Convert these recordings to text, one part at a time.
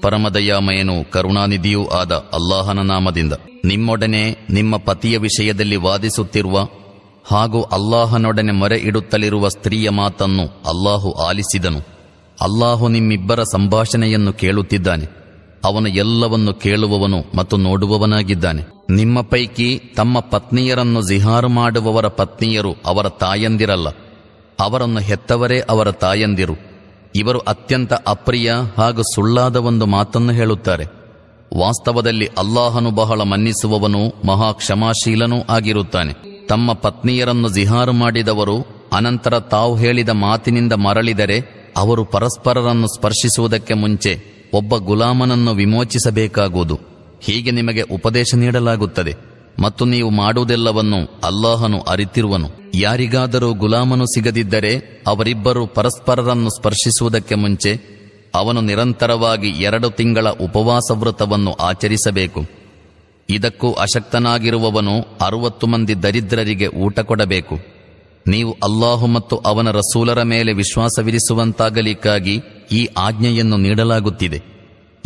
ಪರಮದಯಾಮಯನು ಕರುಣಾನಿಧಿಯೂ ಆದ ಅಲ್ಲಾಹನ ನಾಮದಿಂದ ನಿಮ್ಮೊಡನೆ ನಿಮ್ಮ ಪತಿಯ ವಿಷಯದಲ್ಲಿ ವಾದಿಸುತ್ತಿರುವ ಹಾಗೂ ಅಲ್ಲಾಹನೊಡನೆ ಮೊರೆ ಇಡುತ್ತಲಿರುವ ಸ್ತ್ರೀಯ ಮಾತನ್ನು ಅಲ್ಲಾಹು ಆಲಿಸಿದನು. ಅಲ್ಲಾಹು ನಿಮ್ಮಿಬ್ಬರ ಸಂಭಾಷಣೆಯನ್ನು ಕೇಳುತ್ತಿದ್ದಾನೆ. ಅವನು ಎಲ್ಲವನ್ನು ಕೇಳುವವನು ಮತ್ತು ನೋಡುವವನಾಗಿದ್ದಾನೆ. ನಿಮ್ಮ ಪೈಕಿ ತಮ್ಮ ಪತ್ನಿಯರನ್ನು ಜಿಹಾರು ಮಾಡುವವರ ಪತ್ನಿಯರು ಅವರ ತಾಯಂದಿರಲ್ಲ. ಅವರನ್ನು ಹೆತ್ತವರೇ ಅವರ ತಾಯಂದಿರು. ಇವರು ಅತ್ಯಂತ ಅಪ್ರಿಯ ಹಾಗೂ ಸುಳ್ಳಾದ ಒಂದು ಮಾತನ್ನು ಹೇಳುತ್ತಾರೆ. ವಾಸ್ತವದಲ್ಲಿ ಅಲ್ಲಾಹನು ಬಹಳ ಮನ್ನಿಸುವವನು ಮಹಾ ಕ್ಷಮಾಶೀಲನೂ ಆಗಿರುತ್ತಾನೆ. ತಮ್ಮ ಪತ್ನಿಯರನ್ನು ಜಿಹಾರು ಮಾಡಿದವರು ಅನಂತರ ತಾವು ಹೇಳಿದ ಮಾತಿನಿಂದ ಮರಳಿದರೆ ಅವರು ಪರಸ್ಪರರನ್ನು ಸ್ಪರ್ಶಿಸುವುದಕ್ಕೆ ಮುಂಚೆ ಒಬ್ಬ ಗುಲಾಮನನ್ನು ವಿಮೋಚಿಸಬೇಕಾಗುವುದು. ಹೀಗೆ ನಿಮಗೆ ಉಪದೇಶ ನೀಡಲಾಗುತ್ತದೆ. ಮತ್ತು ನೀವು ಮಾಡುವುದೆಲ್ಲವನ್ನು ಅಲ್ಲಾಹನು ಅರಿತಿರುವನು. ಯಾರಿಗಾದರೂ ಗುಲಾಮನು ಸಿಗದಿದ್ದರೆ ಅವರಿಬ್ಬರು ಪರಸ್ಪರರನ್ನು ಸ್ಪರ್ಶಿಸುವುದಕ್ಕೆ ಮುಂಚೆ ಅವನು ನಿರಂತರವಾಗಿ ಎರಡು ತಿಂಗಳ ಉಪವಾಸ ವ್ರತವನ್ನು ಆಚರಿಸಬೇಕು. ಇದಕ್ಕೂ ಅಶಕ್ತನಾಗಿರುವವನು ಅರುವತ್ತು ಮಂದಿ ದರಿದ್ರರಿಗೆ ಊಟ ಕೊಡಬೇಕು. ನೀವು ಅಲ್ಲಾಹು ಮತ್ತು ಅವನ ರಸೂಲರ ಮೇಲೆ ವಿಶ್ವಾಸವಿರಿಸುವಂತಾಗಲಿಕ್ಕಾಗಿ ಈ ಆಜ್ಞೆಯನ್ನು ನೀಡಲಾಗುತ್ತಿದೆ.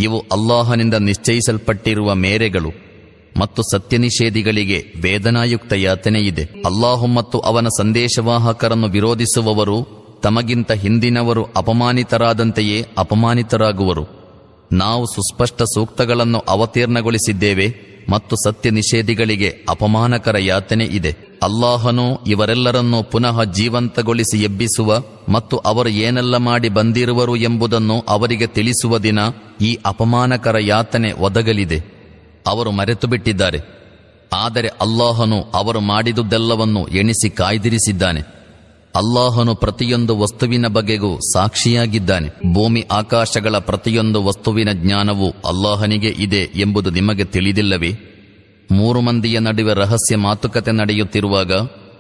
ಇವು ಅಲ್ಲಾಹನಿಂದ ನಿಶ್ಚಯಿಸಲ್ಪಟ್ಟಿರುವ ಮೇರೆಗಳು. ಮತ್ತು ಸತ್ಯನಿಷೇಧಿಗಳಿಗೆ ವೇದನಾಯುಕ್ತ ಯಾತನೆಯಿದೆ. ಅಲ್ಲಾಹು ಮತ್ತು ಅವನ ಸಂದೇಶವಾಹಕರನ್ನು ವಿರೋಧಿಸುವವರು, ತಮಗಿಂತ ಹಿಂದಿನವರು ಅಪಮಾನಿತರಾದಂತೆಯೇ ಅಪಮಾನಿತರಾಗುವರು. ನಾವು ಸುಸ್ಪಷ್ಟ ಸೂಕ್ತಗಳನ್ನು ಅವತೀರ್ಣಗೊಳಿಸಿದ್ದೇವೆ ಮತ್ತು ಸತ್ಯ ನಿಷೇಧಿಗಳಿಗೆ ಅಪಮಾನಕರ ಯಾತನೆ ಇದೆ. ಅಲ್ಲಾಹನು ಇವರೆಲ್ಲರನ್ನೂ ಪುನಃ ಜೀವಂತಗೊಳಿಸಿ ಎಬ್ಬಿಸುವ ಮತ್ತು ಅವರು ಏನೆಲ್ಲ ಮಾಡಿ ಬಂದಿರುವರು ಎಂಬುದನ್ನು ಅವರಿಗೆ ತಿಳಿಸುವ ದಿನ ಈ ಅಪಮಾನಕರ ಯಾತನೆ ಒದಗಲಿದೆ. ಅವರು ಮರೆತು ಬಿಟ್ಟಿದ್ದಾರೆ ಆದರೆ ಅಲ್ಲಾಹನು ಅವರು ಮಾಡಿದುದೆಲ್ಲವನ್ನು ಎಣಿಸಿ ಕಾಯ್ದಿರಿಸಿದ್ದಾನೆ. ಅಲ್ಲಾಹನು ಪ್ರತಿಯೊಂದು ವಸ್ತುವಿನ ಬಗೆಗೂ ಸಾಕ್ಷಿಯಾಗಿದ್ದಾನೆ. ಭೂಮಿ ಆಕಾಶಗಳ ಪ್ರತಿಯೊಂದು ವಸ್ತುವಿನ ಜ್ಞಾನವು ಅಲ್ಲಾಹನಿಗೆ ಇದೆ ಎಂಬುದು ನಿಮಗೆ ತಿಳಿದಿಲ್ಲವೇ? ಮೂರು ಮಂದಿಯ ನಡುವೆ ರಹಸ್ಯ ಮಾತುಕತೆ ನಡೆಯುತ್ತಿರುವಾಗ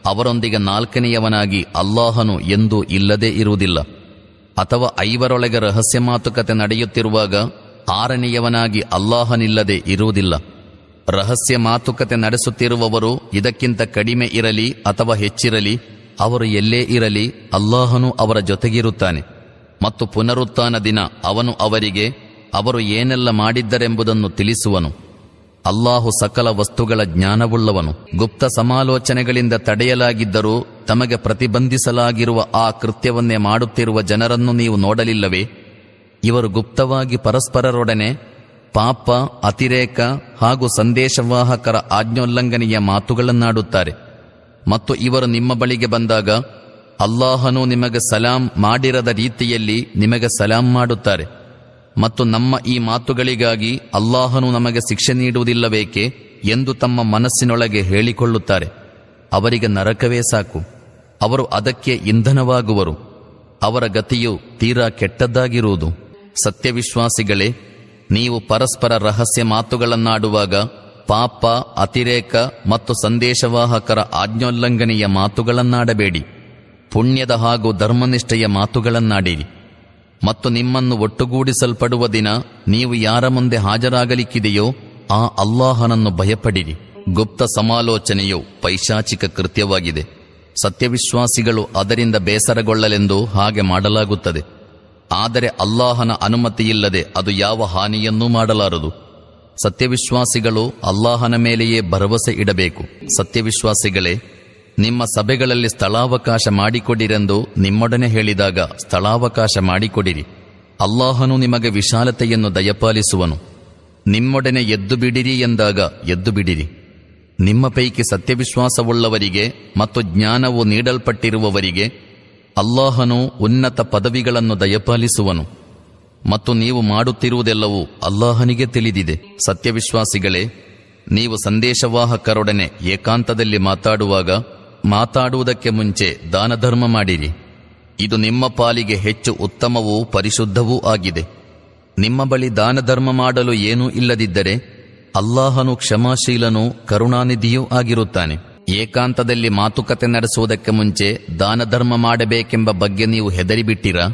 ಅವರೊಂದಿಗೆ ನಾಲ್ಕನೆಯವನಾಗಿ ಅಲ್ಲಾಹನು ಎಂದೂ ಇಲ್ಲದೇ ಇರುವುದಿಲ್ಲ. ಅಥವಾ ಐವರೊಳಗೆ ರಹಸ್ಯ ಮಾತುಕತೆ ನಡೆಯುತ್ತಿರುವಾಗ ಆರನೆಯವನಾಗಿ ಅಲ್ಲಾಹನಿಲ್ಲದೆ ಇರುವುದಿಲ್ಲ. ರಹಸ್ಯ ಮಾತುಕತೆ ನಡೆಸುತ್ತಿರುವವರು ಇದಕ್ಕಿಂತ ಕಡಿಮೆ ಇರಲಿ ಅಥವಾ ಹೆಚ್ಚಿರಲಿ, ಅವರು ಎಲ್ಲೇ ಇರಲಿ ಅಲ್ಲಾಹನು ಅವರ ಜೊತೆಗಿರುತ್ತಾನೆ. ಮತ್ತು ಪುನರುತ್ಥಾನ ದಿನ ಅವನು ಅವರಿಗೆ, ಅವರು ಏನೆಲ್ಲ ಮಾಡಿದ್ದರೆಂಬುದನ್ನು ತಿಳಿಸುವನು. ಅಲ್ಲಾಹು ಸಕಲ ವಸ್ತುಗಳ ಜ್ಞಾನವುಳ್ಳವನು. ಗುಪ್ತ ಸಮಾಲೋಚನೆಗಳಿಂದ ತಡೆಯಲಾಗಿದ್ದರೂ ತಮಗೆ ಪ್ರತಿಬಂಧಿಸಲಾಗಿರುವ ಆ ಕೃತ್ಯವನ್ನೇ ಮಾಡುತ್ತಿರುವ ಜನರನ್ನು ನೀವು ನೋಡಲಿಲ್ಲವೇ? ಇವರು ಗುಪ್ತವಾಗಿ ಪರಸ್ಪರರೊಡನೆ ಪಾಪ, ಅತಿರೇಕ ಹಾಗೂ ಸಂದೇಶವಾಹಕರ ಆಜ್ಞೋಲ್ಲಂಘನೆಯ ಮಾತುಗಳನ್ನಾಡುತ್ತಾರೆ. ಮತ್ತು ಇವರು ನಿಮ್ಮ ಬಳಿಗೆ ಬಂದಾಗ ಅಲ್ಲಾಹನು ನಿಮಗೆ ಸಲಾಂ ಮಾಡಿರದ ರೀತಿಯಲ್ಲಿ ನಿಮಗೆ ಸಲಾಂ ಮಾಡುತ್ತಾರೆ. ಮತ್ತು ನಮ್ಮ ಈ ಮಾತುಗಳಿಗಾಗಿ ಅಲ್ಲಾಹನು ನಮಗೆ ಶಿಕ್ಷೆ ನೀಡುವುದಿಲ್ಲಬೇಕೆ ಎಂದು ತಮ್ಮ ಮನಸ್ಸಿನೊಳಗೆ ಹೇಳಿಕೊಳ್ಳುತ್ತಾರೆ. ಅವರಿಗೆ ನರಕವೇ ಸಾಕು. ಅವರು ಅದಕ್ಕೆ ಇಂಧನವಾಗುವರು. ಅವರ ಗತಿಯು ತೀರಾ ಕೆಟ್ಟದ್ದಾಗಿರುವುದು. ಸತ್ಯವಿಶ್ವಾಸಿಗಳೇ, ನೀವು ಪರಸ್ಪರ ರಹಸ್ಯ ಮಾತುಗಳನ್ನಾಡುವಾಗ ಪಾಪ, ಅತಿರೇಕ ಮತ್ತು ಸಂದೇಶವಾಹಕರ ಆಜ್ಞೋಲ್ಲಂಘನೆಯ ಮಾತುಗಳನ್ನಾಡಬೇಡಿ. ಪುಣ್ಯದ ಹಾಗೂ ಧರ್ಮನಿಷ್ಠೆಯ ಮಾತುಗಳನ್ನಾಡಿರಿ. ಮತ್ತು ನಿಮ್ಮನ್ನು ಒಟ್ಟುಗೂಡಿಸಲ್ಪಡುವ ದಿನ ನೀವು ಯಾರ ಮುಂದೆ ಹಾಜರಾಗಲಿಕ್ಕಿದೆಯೋ ಆ ಅಲ್ಲಾಹನನ್ನು ಭಯಪಡಿರಿ. ಗುಪ್ತ ಸಮಾಲೋಚನೆಯು ಪೈಶಾಚಿಕ ಕೃತ್ಯವಾಗಿದೆ. ಸತ್ಯವಿಶ್ವಾಸಿಗಳು ಅದರಿಂದ ಬೇಸರಗೊಳ್ಳಲೆಂದು ಹಾಗೆ ಮಾಡಲಾಗುತ್ತದೆ. ಆದರೆ ಅಲ್ಲಾಹನ ಅನುಮತಿಯಿಲ್ಲದೆ ಅದು ಯಾವ ಹಾನಿಯನ್ನೂ ಮಾಡಲಾರದು. ಸತ್ಯವಿಶ್ವಾಸಿಗಳು ಅಲ್ಲಾಹನ ಮೇಲೆಯೇ ಭರವಸೆ ಇಡಬೇಕು. ಸತ್ಯವಿಶ್ವಾಸಿಗಳೇ, ನಿಮ್ಮ ಸಭೆಗಳಲ್ಲಿ ಸ್ಥಳಾವಕಾಶ ಮಾಡಿಕೊಡಿರೆಂದು ನಿಮ್ಮೊಡನೆ ಹೇಳಿದಾಗ ಸ್ಥಳಾವಕಾಶ ಮಾಡಿಕೊಡಿರಿ. ಅಲ್ಲಾಹನು ನಿಮಗೆ ವಿಶಾಲತೆಯನ್ನು ದಯಪಾಲಿಸುವನು. ನಿಮ್ಮೊಡನೆ ಎದ್ದು ಬಿಡಿರಿ ಎಂದಾಗ ಎದ್ದು ಬಿಡಿರಿ. ನಿಮ್ಮ ಪೈಕಿ ಸತ್ಯವಿಶ್ವಾಸವುಳ್ಳವರಿಗೆ ಮತ್ತು ಜ್ಞಾನವು ನೀಡಲ್ಪಟ್ಟಿರುವವರಿಗೆ ಅಲ್ಲಾಹನು ಉನ್ನತ ಪದವಿಗಳನ್ನು ದಯಪಾಲಿಸುವನು. ಮತ್ತು ನೀವು ಮಾಡುತ್ತಿರುವುದೆಲ್ಲವೂ ಅಲ್ಲಾಹನಿಗೆ ತಿಳಿದಿದೆ. ಸತ್ಯವಿಶ್ವಾಸಿಗಳೇ, ನೀವು ಸಂದೇಶವಾಹಕರೊಡನೆ ಏಕಾಂತದಲ್ಲಿ ಮಾತಾಡುವಾಗ, ಮಾತಾಡುವುದಕ್ಕೆ ಮುಂಚೆ ದಾನಧರ್ಮ ಮಾಡಿರಿ. ಇದು ನಿಮ್ಮ ಪಾಲಿಗೆ ಹೆಚ್ಚು ಉತ್ತಮವೂ ಪರಿಶುದ್ಧವೂ ಆಗಿದೆ. ನಿಮ್ಮ ಬಳಿ ದಾನಧರ್ಮ ಮಾಡಲು ಏನೂ ಇಲ್ಲದಿದ್ದರೆ, ಅಲ್ಲಾಹನು ಕ್ಷಮಾಶೀಲನೂ ಕರುಣಾನಿಧಿಯೂ ಆಗಿರುತ್ತಾನೆ. ಏಕಾಂತದಲ್ಲಿ ಮಾತುಕತೆ ನಡೆಸುವುದಕ್ಕೆ ಮುಂಚೆ ದಾನಧರ್ಮ ಮಾಡಬೇಕೆಂಬ ಬಗ್ಗೆ ನೀವು ಹೆದರಿಬಿಟ್ಟಿರಾ?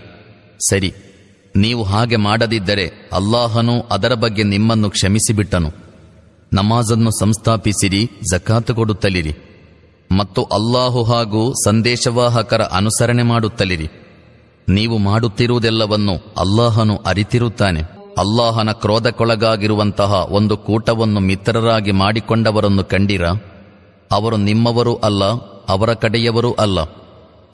ಸರಿ, ನೀವು ಹಾಗೆ ಮಾಡದಿದ್ದರೆ ಅಲ್ಲಾಹನು ಅದರ ಬಗ್ಗೆ ನಿಮ್ಮನ್ನು ಕ್ಷಮಿಸಿಬಿಟ್ಟನು. ನಮಾಜನ್ನು ಸಂಸ್ಥಾಪಿಸಿರಿ, ಜಕಾತು ಕೊಡುತ್ತಲಿರಿ. ಮತ್ತು ಅಲ್ಲಾಹು ಹಾಗೂ ಸಂದೇಶವಾಹಕರ ಅನುಸರಣೆ ಮಾಡುತ್ತಲಿರಿ. ನೀವು ಮಾಡುತ್ತಿರುವುದೆಲ್ಲವನ್ನು ಅಲ್ಲಾಹನು ಅರಿತಿರುತ್ತಾನೆ. ಅಲ್ಲಾಹನ ಕ್ರೋಧಕ್ಕೊಳಗಾಗಿರುವಂತಹ ಒಂದು ಕೂಟವನ್ನು ಮಿತ್ರರಾಗಿ ಮಾಡಿಕೊಂಡವರನ್ನು ಕಂಡಿರ? ಅವರು ನಿಮ್ಮವರೂ ಅಲ್ಲ, ಅವರ ಕಡೆಯವರೂ ಅಲ್ಲ.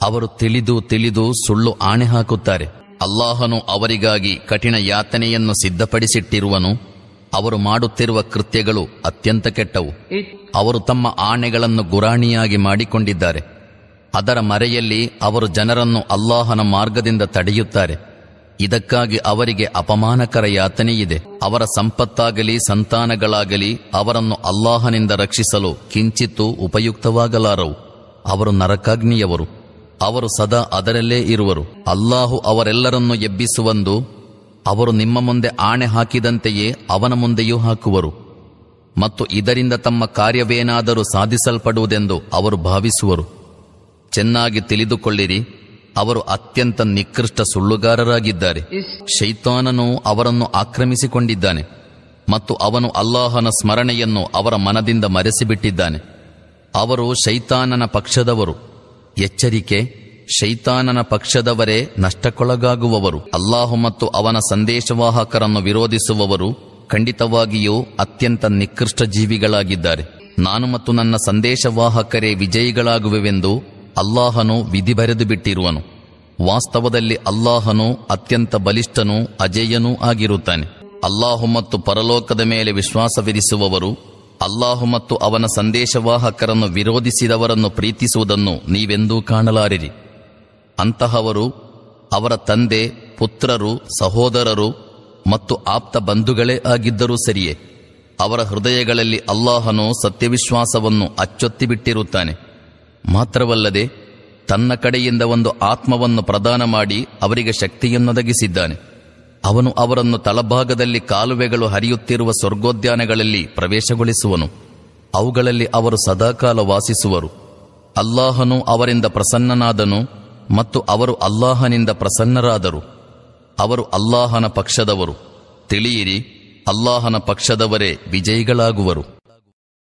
ಅವರು ತಿಳಿದು ತಿಳಿದು ಸುಳ್ಳು ಆಣೆ ಹಾಕುತ್ತಾರೆ. ಅಲ್ಲಾಹನು ಅವರಿಗಾಗಿ ಕಠಿಣ ಯಾತನೆಯನ್ನು ಸಿದ್ಧಪಡಿಸಿಟ್ಟಿರುವನು. ಅವರು ಮಾಡುತ್ತಿರುವ ಕೃತ್ಯಗಳು ಅತ್ಯಂತ ಕೆಟ್ಟವು. ಅವರು ತಮ್ಮ ಆಣೆಗಳನ್ನು ಗುರಾಣಿಯಾಗಿ ಮಾಡಿಕೊಂಡಿದ್ದಾರೆ. ಅದರ ಮರೆಯಲ್ಲಿ ಅವರು ಜನರನ್ನು ಅಲ್ಲಾಹನ ಮಾರ್ಗದಿಂದ ತಡೆಯುತ್ತಾರೆ. ಇದಕ್ಕಾಗಿ ಅವರಿಗೆ ಅಪಮಾನಕರ ಯಾತನೆಯಿದೆ. ಅವರ ಸಂಪತ್ತಾಗಲಿ, ಸಂತಾನಗಳಾಗಲಿ ಅವರನ್ನು ಅಲ್ಲಾಹನಿಂದ ರಕ್ಷಿಸಲು ಕಿಂಚಿತ್ತೂ ಉಪಯುಕ್ತವಾಗಲಾರವು. ಅವರು ನರಕಾಗ್ನಿಯವರು. ಅವರು ಸದಾ ಅದರಲ್ಲೇ ಇರುವರು. ಅಲ್ಲಾಹು ಅವರೆಲ್ಲರನ್ನು ಎಬ್ಬಿಸುವಂದು ಅವರು ನಿಮ್ಮ ಮುಂದೆ ಆಣೆ ಹಾಕಿದಂತೆಯೇ ಅವನ ಮುಂದೆಯೂ ಹಾಕುವರು. ಮತ್ತು ಇದರಿಂದ ತಮ್ಮ ಕಾರ್ಯವೇನಾದರೂ ಸಾಧಿಸಲ್ಪಡುವುದೆಂದು ಅವರು ಭಾವಿಸುವರು. ಚೆನ್ನಾಗಿ ತಿಳಿದುಕೊಳ್ಳಿರಿ. ಅವರು ಅತ್ಯಂತ ನಿಕೃಷ್ಟ ಸುಳ್ಳುಗಾರರಾಗಿದ್ದಾರೆ. ಶೈತಾನನು ಅವರನ್ನು ಆಕ್ರಮಿಸಿಕೊಂಡಿದ್ದಾನೆ ಮತ್ತು ಅವನು ಅಲ್ಲಾಹನ ಸ್ಮರಣೆಯನ್ನು ಅವರ ಮನದಿಂದ ಮರೆಸಿಬಿಟ್ಟಿದ್ದಾನೆ. ಅವರು ಶೈತಾನನ ಪಕ್ಷದವರು. ಎಚ್ಚರಿಕೆ, ಶೈತಾನನ ಪಕ್ಷದವರೇ ನಷ್ಟಕ್ಕೊಳಗಾಗುವವರು. ಅಲ್ಲಾಹು ಮತ್ತು ಅವನ ಸಂದೇಶವಾಹಕರನ್ನು ವಿರೋಧಿಸುವವರು ಖಂಡಿತವಾಗಿಯೂ ಅತ್ಯಂತ ನಿಕೃಷ್ಟ ಜೀವಿಗಳಾಗಿದ್ದಾರೆ. ನಾನು ಮತ್ತು ನನ್ನ ಸಂದೇಶವಾಹಕರೇ ವಿಜಯಿಗಳಾಗುವೆವೆಂದು ಅಲ್ಲಾಹನು ವಿಧಿ ಬರೆದು ಬಿಟ್ಟಿರುವನು. ವಾಸ್ತವದಲ್ಲಿ ಅಲ್ಲಾಹನು ಅತ್ಯಂತ ಬಲಿಷ್ಠನೂ ಅಜೇಯನೂ ಆಗಿರುತ್ತಾನೆ. ಅಲ್ಲಾಹು ಮತ್ತು ಪರಲೋಕದ ಮೇಲೆ ವಿಶ್ವಾಸವಿರಿಸುವವರು, ಅಲ್ಲಾಹು ಮತ್ತು ಅವನ ಸಂದೇಶವಾಹಕರನ್ನು ವಿರೋಧಿಸಿದವರನ್ನು ಪ್ರೀತಿಸುವುದನ್ನು ನೀವೆಂದೂ ಕಾಣಲಾರಿರಿ. ಅಂತಹವರು ಅವರ ತಂದೆ, ಪುತ್ರರು, ಸಹೋದರರು ಮತ್ತು ಆಪ್ತ ಬಂಧುಗಳೇ ಆಗಿದ್ದರೂ ಸರಿಯೇ. ಅವರ ಹೃದಯಗಳಲ್ಲಿ ಅಲ್ಲಾಹನು ಸತ್ಯವಿಶ್ವಾಸವನ್ನು ಅಚ್ಚೊತ್ತಿಬಿಟ್ಟಿರುತ್ತಾನೆ. ಮಾತ್ರವಲ್ಲದೆ ತನ್ನ ಕಡೆಯಿಂದ ಒಂದು ಆತ್ಮವನ್ನು ಪ್ರದಾನ ಮಾಡಿ ಅವರಿಗೆ ಶಕ್ತಿಯನ್ನೊದಗಿಸಿದ್ದಾನೆ. ಅವನು ಅವರನ್ನು ತಳಭಾಗದಲ್ಲಿ ಕಾಲುವೆಗಳು ಹರಿಯುತ್ತಿರುವ ಸ್ವರ್ಗೋದ್ಯಾನಗಳಲ್ಲಿ ಪ್ರವೇಶಗೊಳಿಸುವನು. ಅವುಗಳಲ್ಲಿ ಅವರು ಸದಾಕಾಲ ವಾಸಿಸುವರು. ಅಲ್ಲಾಹನು ಅವರಿಂದ ಪ್ರಸನ್ನನಾದನು ಮತ್ತು ಅವರು ಅಲ್ಲಾಹನಿಂದ ಪ್ರಸನ್ನರಾದರು. ಅವರು ಅಲ್ಲಾಹನ ಪಕ್ಷದವರು. ತಿಳಿಯಿರಿ, ಅಲ್ಲಾಹನ ಪಕ್ಷದವರೇ ವಿಜಯಿಗಳಾಗುವರು.